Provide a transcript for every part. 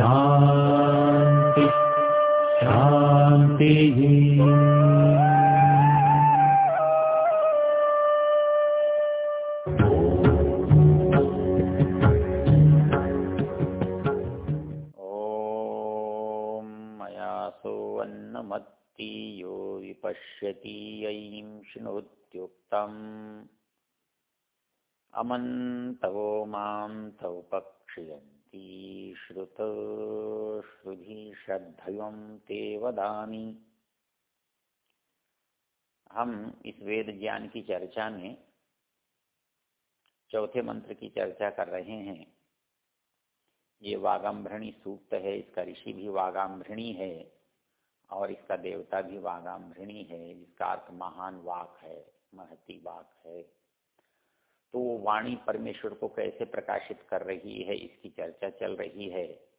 शान्ति शान्तिः यो विपश्यति ययिं शृणोत्युक्तम् अमन्तवो माँ तौ ते वदामि। हम इस वेद ज्ञान की चर्चा में चौथे मंत्र की चर्चा कर रहे हैं। ये वागाम्भृणी सूक्त है, इसका ऋषि भी वागाम्भृणी है और इसका देवता भी वागाम्भृणी है, जिसका अर्थ महान वाक है, महती वाक है। तो वो वाणी परमेश्वर को कैसे प्रकाशित कर रही है, इसकी चर्चा चल रही है।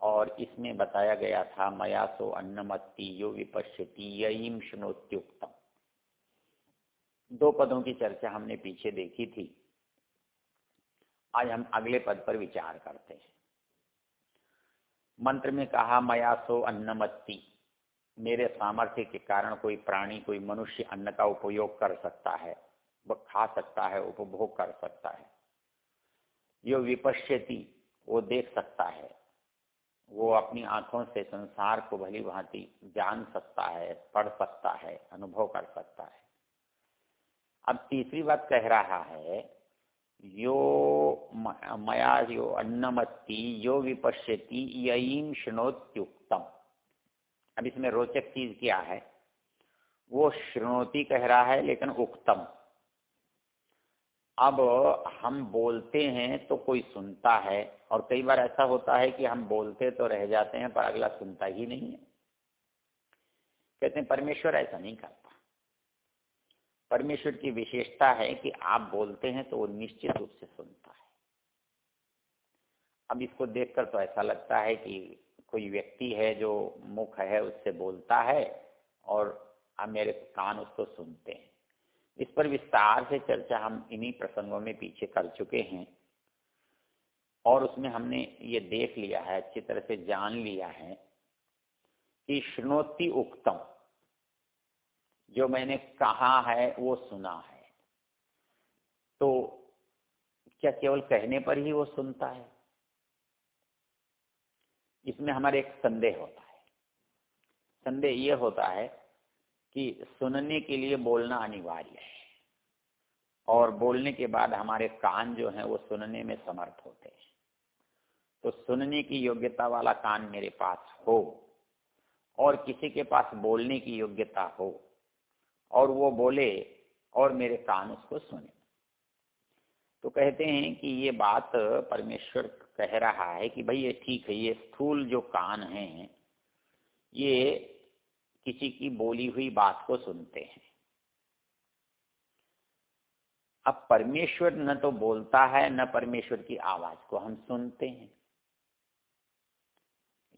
और इसमें बताया गया था, मया सो अन्नमत्ति यो विपश्यति यम शनोत्युक्तम दो पदों की चर्चा हमने पीछे देखी थी। आज हम अगले पद पर विचार करते हैं। मंत्र में कहा, मया सो अन्नमत्ति। मेरे सामर्थ्य के कारण कोई प्राणी, कोई मनुष्य अन्न का उपयोग कर सकता है। वह खा सकता है, उपभोग कर सकता है। जो विपश्यति, वो देख सकता है। वो अपनी आँखों से संसार को भली भांति जान सकता है, पढ़ सकता है, अनुभव कर सकता है। अब तीसरी बात कह रहा है, यो मया यो अन्नमत्ति, यो विपश्यति यईम शृणोत्युक्तम। अब इसमें रोचक चीज़ क्या है? वो श्रृणोती कह रहा है, लेकिन उक्तम। अब हम बोलते हैं तो कोई सुनता है, और कई बार ऐसा होता है कि हम बोलते तो रह जाते हैं, पर अगला सुनता ही नहीं है। कहते हैं, परमेश्वर ऐसा नहीं करता। परमेश्वर की विशेषता है कि आप बोलते हैं तो वो निश्चित रूप से सुनता है। अब इसको देखकर तो ऐसा लगता है कि कोई व्यक्ति है जो मुख है, उससे बोलता है, और अब मेरे कान उसको सुनते हैं। इस पर विस्तार से चर्चा हम इन्हीं प्रसंगों में पीछे कर चुके हैं। और उसमें हमने ये देख लिया है, अच्छी तरह से जान लिया है कि श्रृणोति उक्तम, जो मैंने कहा है वो सुना है। तो क्या केवल कहने पर ही वो सुनता है? इसमें हमारे एक संदेह होता है। संदेह ये होता है कि सुनने के लिए बोलना अनिवार्य है। और बोलने के बाद हमारे कान जो हैं वो सुनने में समर्थ होते हैं। तो सुनने की योग्यता वाला कान मेरे पास हो और किसी के पास बोलने की योग्यता हो और वो बोले और मेरे कान उसको सुने। तो कहते हैं कि ये बात परमेश्वर कह रहा है कि भाई ये ठीक है, ये स्थूल जो कान हैं, ये किसी की बोली हुई बात को सुनते हैं। अब परमेश्वर न तो बोलता है, न परमेश्वर की आवाज़ को हम सुनते हैं।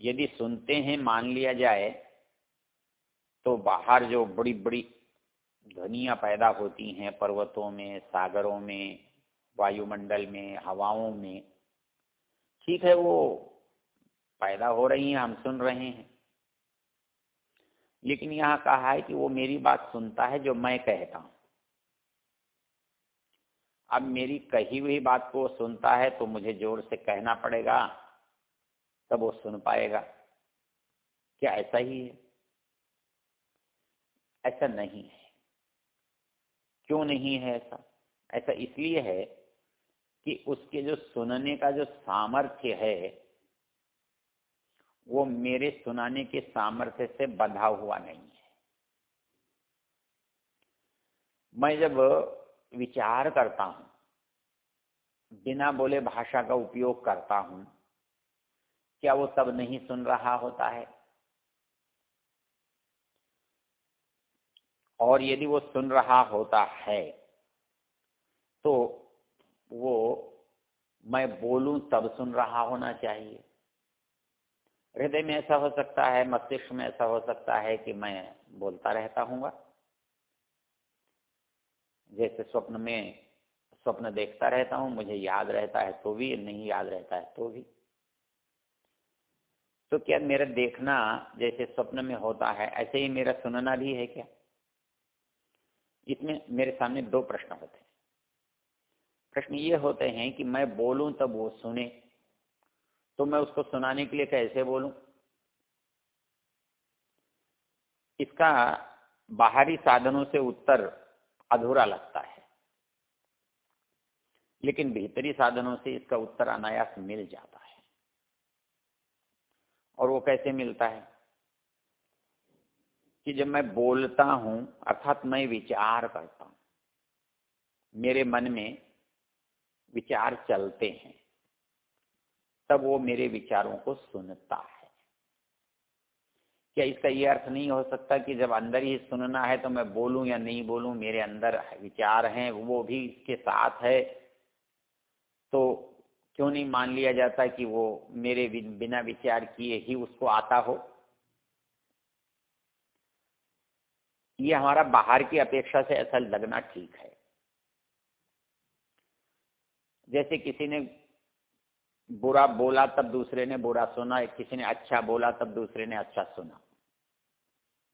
यदि सुनते हैं, मान लिया जाए तो बाहर जो बड़ी बड़ी ध्वनियाँ पैदा होती हैं, पर्वतों में, सागरों में, वायुमंडल में, हवाओं में, ठीक है, वो पैदा हो रही हैं, हम सुन रहे हैं। लेकिन यहाँ कहा है कि वो मेरी बात सुनता है जो मैं कहता हूँ। अब मेरी कही हुई बात को सुनता है तो मुझे ज़ोर से कहना पड़ेगा, तब वो सुन पाएगा। क्या ऐसा ही है? ऐसा नहीं है। क्यों नहीं है ऐसा? ऐसा इसलिए है कि उसके जो सुनने का जो सामर्थ्य है वो मेरे सुनाने के सामर्थ्य से बंधा हुआ नहीं है। मैं जब विचार करता हूँ, बिना बोले भाषा का उपयोग करता हूँ, क्या वो तब नहीं सुन रहा होता है? और यदि वो सुन रहा होता है तो वो मैं बोलूँ तब सुन रहा होना चाहिए। हृदय में ऐसा हो सकता है, मस्तिष्क में ऐसा हो सकता है कि मैं बोलता रहता हूँ जैसे स्वप्न में स्वप्न देखता रहता हूँ, मुझे याद रहता है तो भी, नहीं याद रहता है तो भी। तो क्या मेरा देखना जैसे स्वप्न में होता है, ऐसे ही मेरा सुनना भी है क्या? इसमें मेरे सामने दो प्रश्न होते हैं। प्रश्न ये होते हैं कि मैं बोलूँ तब वो सुने तो मैं उसको सुनाने के लिए कैसे बोलूँ? इसका बाहरी साधनों से उत्तर अधूरा लगता है। लेकिन भीतरी साधनों से इसका उत्तर अनायास मिल जाता है। और वो कैसे मिलता है? कि जब मैं बोलता हूँ, अर्थात मैं विचार करता हूँ, मेरे मन में विचार चलते हैं। तब वो मेरे विचारों को सुनता है। क्या इसका ये अर्थ नहीं हो सकता कि जब अंदर ही सुनना है तो मैं बोलूँ या नहीं बोलूँ, मेरे अंदर विचार हैं, वो भी इसके साथ है। तो क्यों नहीं मान लिया जाता कि वो मेरे बिना विचार किए ही उसको आता हो? ये हमारा बाहर की अपेक्षा से ऐसा लगना ठीक है। जैसे किसी ने बुरा बोला तब दूसरे ने बुरा सुना किसी ने अच्छा बोला तब दूसरे ने अच्छा सुना।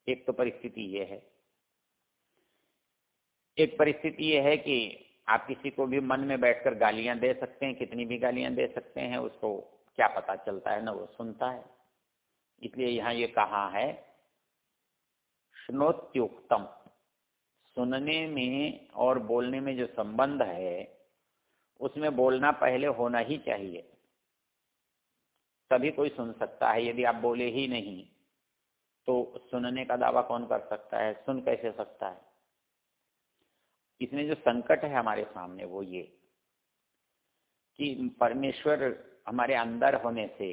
एक तो परिस्थिति ये है। एक परिस्थिति ये है कि आप किसी को भी मन में बैठकर गालियाँ दे सकते हैं, कितनी भी गालियाँ दे सकते हैं, उसको क्या पता चलता है ना, वो सुनता है। इसलिए यहाँ ये कहा है स्नोत्युक्तम सुनने में और बोलने में जो संबंध है, उसमें बोलना पहले होना ही चाहिए। तभी कोई सुन सकता है, यदि आप बोले ही नहीं तो सुनने का दावा कौन कर सकता है? सुन कैसे सकता है? इसमें जो संकट है हमारे सामने, वो ये कि परमेश्वर हमारे अंदर होने से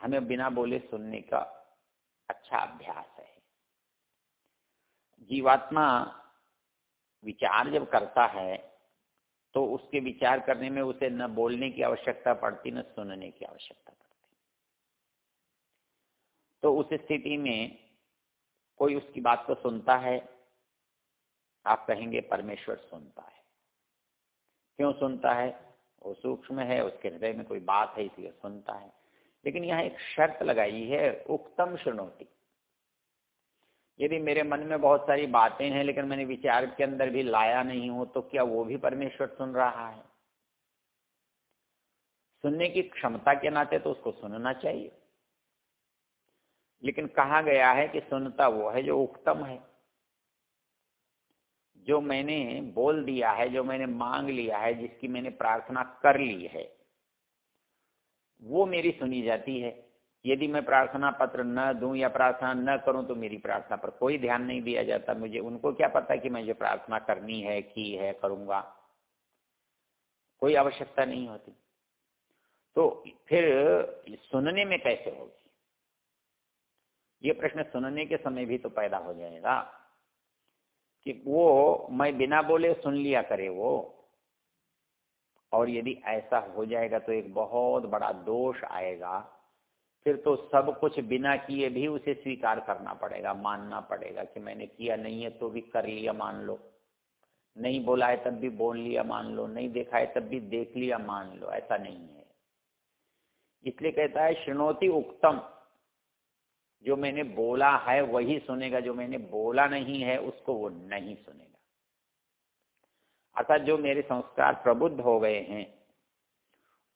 हमें बिना बोले सुनने का अच्छा अभ्यास है। जीवात्मा विचार जब करता है तो उसके विचार करने में उसे न बोलने की आवश्यकता पड़ती, न सुनने की आवश्यकता पड़ती। तो उस स्थिति में कोई उसकी बात को सुनता है? आप कहेंगे, परमेश्वर सुनता है। क्यों सुनता है? वो सूक्ष्म है, उसके हृदय में कोई बात है, इसलिए सुनता है। लेकिन यहाँ एक शर्त लगाई है, उक्तम शुनौती। यदि मेरे मन में बहुत सारी बातें हैं, लेकिन मैंने विचार के अंदर भी लाया नहीं हो तो क्या वो भी परमेश्वर सुन रहा है? सुनने की क्षमता के नाते तो उसको सुनना चाहिए। लेकिन कहा गया है कि सुनता वो है जो उत्तम है। जो मैंने बोल दिया है, जो मैंने मांग लिया है, जिसकी मैंने प्रार्थना कर ली है, वो मेरी सुनी जाती है। यदि मैं प्रार्थना पत्र न दूँ या प्रार्थना न करूँ तो मेरी प्रार्थना पर कोई ध्यान नहीं दिया जाता। मुझे उनको क्या पता कि मैं जो प्रार्थना करनी है, की है, करूँगा। कोई आवश्यकता नहीं होती। तो फिर सुनने में कैसे होगी? ये प्रश्न सुनने के समय भी तो पैदा हो जाएगा कि वो मैं बिना बोले सुन लिया करे वो। और यदि ऐसा हो जाएगा तो एक बहुत बड़ा दोष आएगा। फिर तो सब कुछ बिना किए भी उसे स्वीकार करना पड़ेगा, मानना पड़ेगा कि मैंने किया नहीं है तो भी कर लिया मान लो। नहीं बोला है तब भी बोल लिया मान लो, नहीं देखा है तब भी देख लिया मान लो, ऐसा नहीं है। इसलिए कहता है, श्रृणोति उक्तम। जो मैंने बोला है वही सुनेगा, जो मैंने बोला नहीं है उसको वो नहीं सुनेगा। अर्थात जो मेरे संस्कार प्रबुद्ध हो गए हैं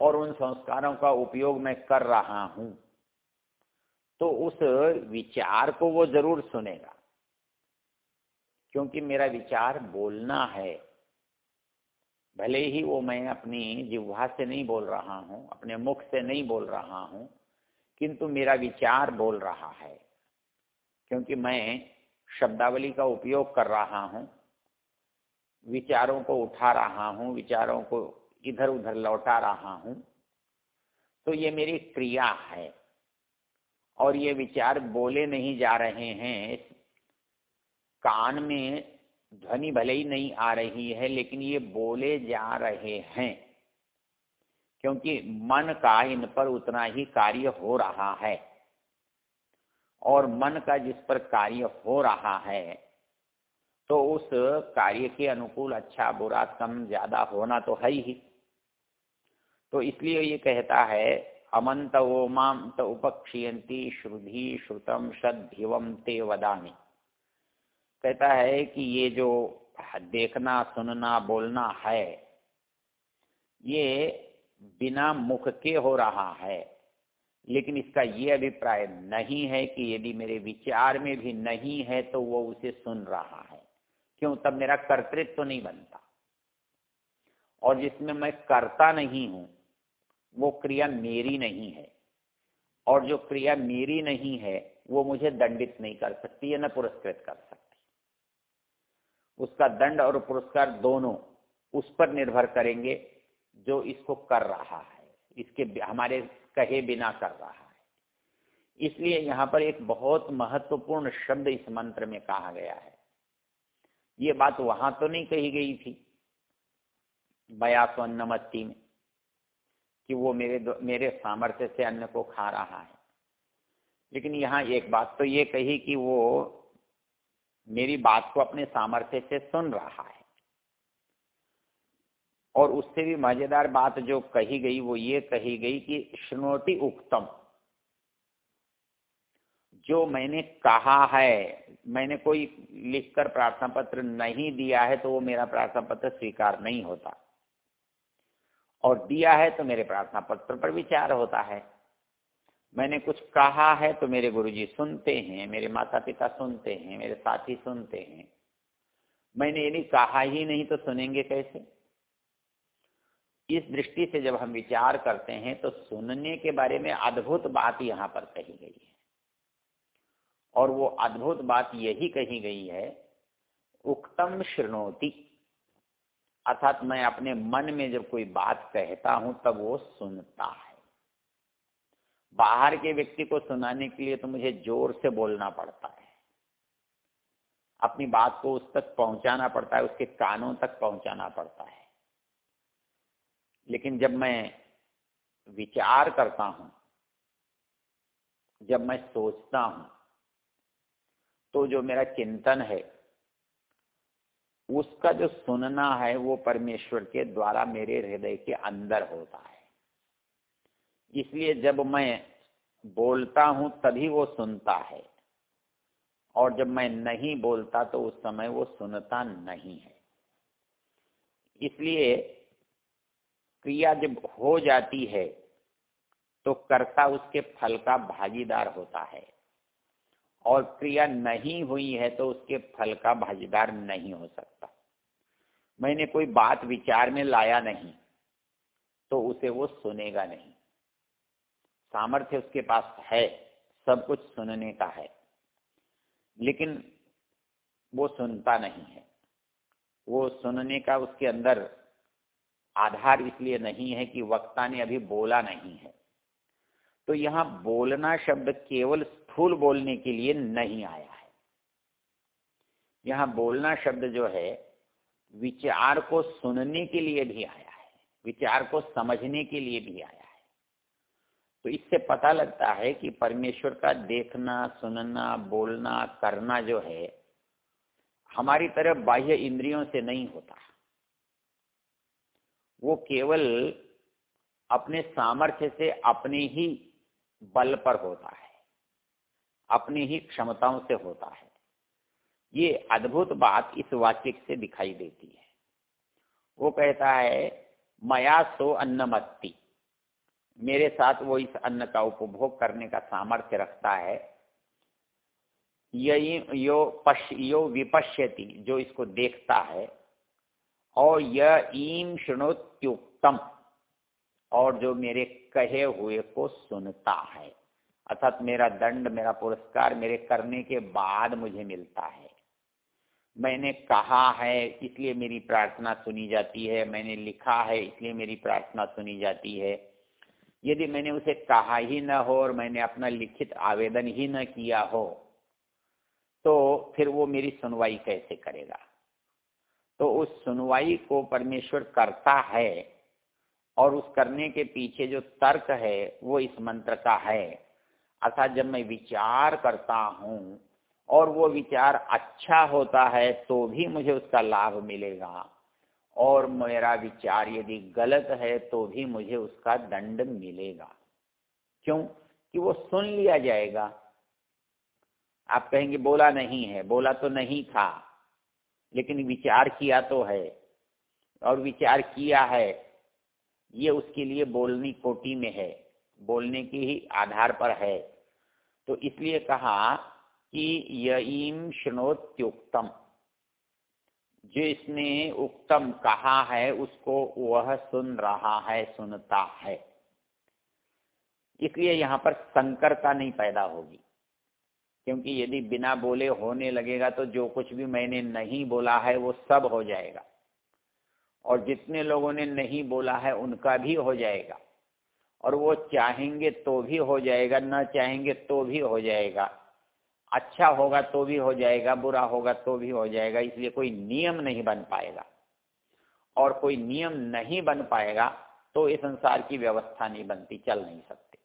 और उन संस्कारों का उपयोग मैं कर रहा हूँ तो उस विचार को वो ज़रूर सुनेगा। क्योंकि मेरा विचार बोलना है, भले ही वो मैं अपनी जिह्वा से नहीं बोल रहा हूँ, अपने मुख से नहीं बोल रहा हूँ किंतु मेरा विचार बोल रहा है, क्योंकि मैं शब्दावली का उपयोग कर रहा हूँ, विचारों को उठा रहा हूँ, विचारों को इधर उधर लौटा रहा हूँ तो ये मेरी क्रिया है। और ये विचार बोले नहीं जा रहे हैं, कान में ध्वनि भले ही नहीं आ रही है, लेकिन ये बोले जा रहे हैं। क्योंकि मन का इन पर उतना ही कार्य हो रहा है। और मन का जिस पर कार्य हो रहा है तो उस कार्य के अनुकूल अच्छा बुरा कम ज़्यादा होना तो है ही। तो इसलिए ये कहता है, अमंत ओमाम त उपक्षियंती श्रुधि श्रुतम सद्धिवम ते वदामी। कहता है कि ये जो देखना, सुनना, बोलना है, ये बिना मुख के हो रहा है। लेकिन इसका ये अभिप्राय नहीं है कि यदि मेरे विचार में भी नहीं है तो वो उसे सुन रहा है। क्यों? तब मेरा कर्तृत्व तो नहीं बनता। और जिसमें मैं करता नहीं हूँ, वो क्रिया मेरी नहीं है। और जो क्रिया मेरी नहीं है, वो मुझे दंडित नहीं कर सकती या न पुरस्कृत कर सकती। उसका दंड और पुरस्कार दोनों उस पर निर्भर करेंगे। जो इसको कर रहा है, इसके हमारे कहे बिना कर रहा है। इसलिए यहाँ पर एक बहुत महत्वपूर्ण शब्द इस मंत्र में कहा गया है। ये बात वहाँ तो नहीं कही गई थी बयासन्नमत्ती में, कि वो मेरे मेरे सामर्थ्य से अन्न को खा रहा है। लेकिन यहाँ एक बात तो ये कही कि वो मेरी बात को अपने सामर्थ्य से सुन रहा है। और उससे भी मज़ेदार बात जो कही गई, वो ये कही गई कि श्रोति उक्तम। जो मैंने कहा है, मैंने कोई लिखकर प्रार्थना पत्र नहीं दिया है तो वो मेरा प्रार्थना पत्र स्वीकार नहीं होता। और दिया है तो मेरे प्रार्थना पत्र पर विचार होता है। मैंने कुछ कहा है तो मेरे गुरुजी सुनते हैं, मेरे माता पिता सुनते हैं, मेरे साथी सुनते हैं। मैंने यदि कहा ही नहीं तो सुनेंगे कैसे? इस दृष्टि से जब हम विचार करते हैं तो सुनने के बारे में अद्भुत बात यहाँ पर कही गई है। और वो अद्भुत बात यही कही गई है, उक्तम श्रृणोति अर्थात मैं अपने मन में जब कोई बात कहता हूँ, तब वो सुनता है। बाहर के व्यक्ति को सुनाने के लिए तो मुझे ज़ोर से बोलना पड़ता है। अपनी बात को उस तक पहुंचाना पड़ता है, उसके कानों तक पहुंचाना पड़ता है। लेकिन जब मैं विचार करता हूँ, जब मैं सोचता हूँ तो जो मेरा चिंतन है, उसका जो सुनना है, वो परमेश्वर के द्वारा मेरे हृदय के अंदर होता है। इसलिए जब मैं बोलता हूँ, तभी वो सुनता है। और जब मैं नहीं बोलता तो उस समय वो सुनता नहीं है। इसलिए क्रिया जब हो जाती है तो कर्ता उसके फल का भागीदार होता है। और क्रिया नहीं हुई है तो उसके फल का भागीदार नहीं हो सकता। मैंने कोई बात विचार में लाया नहीं तो उसे वो सुनेगा नहीं। सामर्थ्य उसके पास है, सब कुछ सुनने का है, लेकिन वो सुनता नहीं है। वो सुनने का उसके अंदर आधार इसलिए नहीं है कि वक्ता ने अभी बोला नहीं है। तो यहाँ बोलना शब्द केवल स्थूल बोलने के लिए नहीं आया है। यहाँ बोलना शब्द जो है, विचार को सुनने के लिए भी आया है, विचार को समझने के लिए भी आया है। तो इससे पता लगता है कि परमेश्वर का देखना, सुनना, बोलना, करना जो है, हमारी तरह बाह्य इंद्रियों से नहीं होता। वो केवल अपने सामर्थ्य से अपने ही बल पर होता है, अपनी ही क्षमताओं से होता है। ये अद्भुत बात इस वाक्य से दिखाई देती है। वो कहता है, मया सो अन्नमत्ती। मेरे साथ वो इस अन्न का उपभोग करने का सामर्थ्य रखता है। यही यो पश यो विपश्यति, जो इसको देखता है और यह ईम शुणोत्युक्तम, और जो मेरे कहे हुए को सुनता है। अर्थात मेरा दंड, मेरा पुरस्कार मेरे करने के बाद मुझे मिलता है। मैंने कहा है, इसलिए मेरी प्रार्थना सुनी जाती है। मैंने लिखा है, इसलिए मेरी प्रार्थना सुनी जाती है। यदि मैंने उसे कहा ही न हो और मैंने अपना लिखित आवेदन ही न किया हो तो फिर वो मेरी सुनवाई कैसे करेगा? तो उस सुनवाई को परमेश्वर करता है और उस करने के पीछे जो तर्क है, वो इस मंत्र का है। अर्थात जब मैं विचार करता हूँ और वो विचार अच्छा होता है तो भी मुझे उसका लाभ मिलेगा। और मेरा विचार यदि गलत है तो भी मुझे उसका दंड मिलेगा। क्यों? कि वो सुन लिया जाएगा। आप कहेंगे, बोला नहीं है, बोला तो नहीं था। लेकिन विचार किया तो है और विचार किया है, ये उसके लिए बोलनी कोटि में है, बोलने के ही आधार पर है। तो इसलिए कहा कि यईम शनोत्युक्तम जो इसने उक्तम कहा है उसको वह सुन रहा है, सुनता है। इसलिए यहाँ पर संकरता नहीं पैदा होगी। क्योंकि यदि बिना बोले होने लगेगा तो जो कुछ भी मैंने नहीं बोला है वो सब हो जाएगा। और जितने लोगों ने नहीं बोला है उनका भी हो जाएगा। और वो चाहेंगे तो भी हो जाएगा, न चाहेंगे तो भी हो जाएगा। अच्छा होगा तो भी हो जाएगा, बुरा होगा तो भी हो जाएगा, इसलिए कोई नियम नहीं बन पाएगा। और कोई नियम नहीं बन पाएगा तो इस संसार की व्यवस्था नहीं बनती, चल नहीं सकते।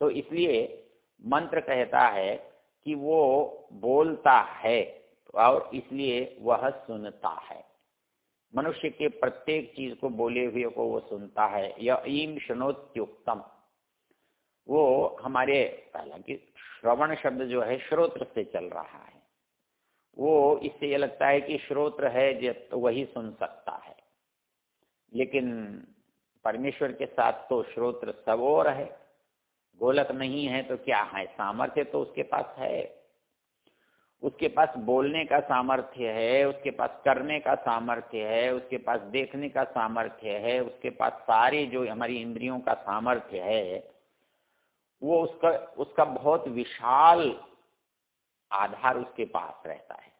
तो इसलिए मंत्र कहता है कि वो बोलता है और इसलिए वह सुनता है। मनुष्य के प्रत्येक चीज़ को बोले हुए को वो सुनता है। यह ईम शनोत्युक्तम वो हमारे, हालाँकि श्रवण शब्द जो है, श्रोत्र से चल रहा है। वो इससे ये लगता है कि श्रोत्र है तो वही सुन सकता है। लेकिन परमेश्वर के साथ तो श्रोत्र सब और है। गोलक नहीं है तो क्या है? सामर्थ्य तो उसके पास है। उसके पास बोलने का सामर्थ्य है, उसके पास करने का सामर्थ्य है, उसके पास देखने का सामर्थ्य है, उसके पास सारी जो हमारी इंद्रियों का सामर्थ्य है, वो उसका उसका बहुत विशाल आधार उसके पास रहता है।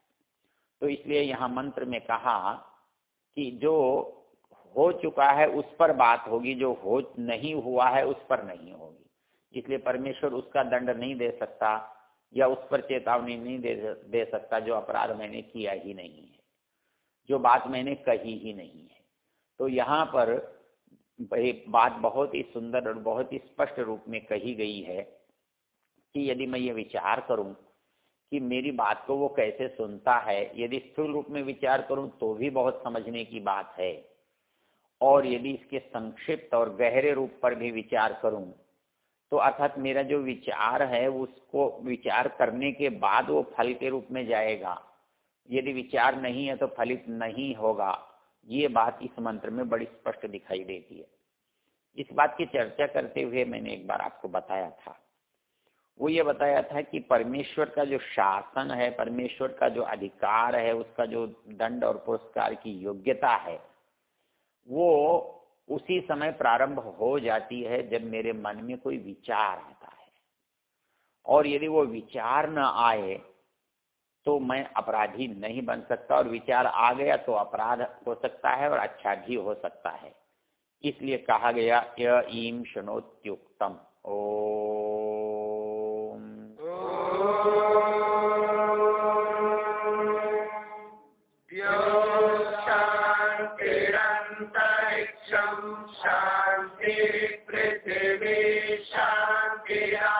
तो इसलिए यहाँ मंत्र में कहा कि जो हो चुका है उस पर बात होगी, जो हो, नहीं हुआ है उस पर नहीं होगी। इसलिए परमेश्वर उसका दंड नहीं दे सकता या उस पर चेतावनी नहीं दे दे सकता, जो अपराध मैंने किया ही नहीं है, जो बात मैंने कही ही नहीं है। तो यहाँ पर बात बहुत ही सुंदर और बहुत ही स्पष्ट रूप में कही गई है कि यदि मैं ये विचार करूँ कि मेरी बात को वो कैसे सुनता है, यदि स्थूल रूप में विचार करूँ तो भी बहुत समझने की बात है, और यदि इसके संक्षिप्त और गहरे रूप पर भी विचार करूँ तो अर्थात मेरा जो विचार है, उसको विचार करने के बाद वो फल के रूप में जाएगा। यदि विचार नहीं है तो फलित नहीं होगा। ये बात इस मंत्र में बड़ी स्पष्ट दिखाई देती है। इस बात की चर्चा करते हुए मैंने एक बार आपको बताया था। वो ये बताया था कि परमेश्वर का जो शासन है, परमेश्वर का जो अधिकार है, उसका जो दंड और पुरस्कार की योग्यता है, वो उसी समय प्रारंभ हो जाती है जब मेरे मन में कोई विचार आता है। और यदि वो विचार न आए तो मैं अपराधी नहीं बन सकता और विचार आ गया तो अपराध हो सकता है और अच्छा भी हो सकता है। इसलिए कहा गया, य ईम शनोत्युक्तम ओ Yeah.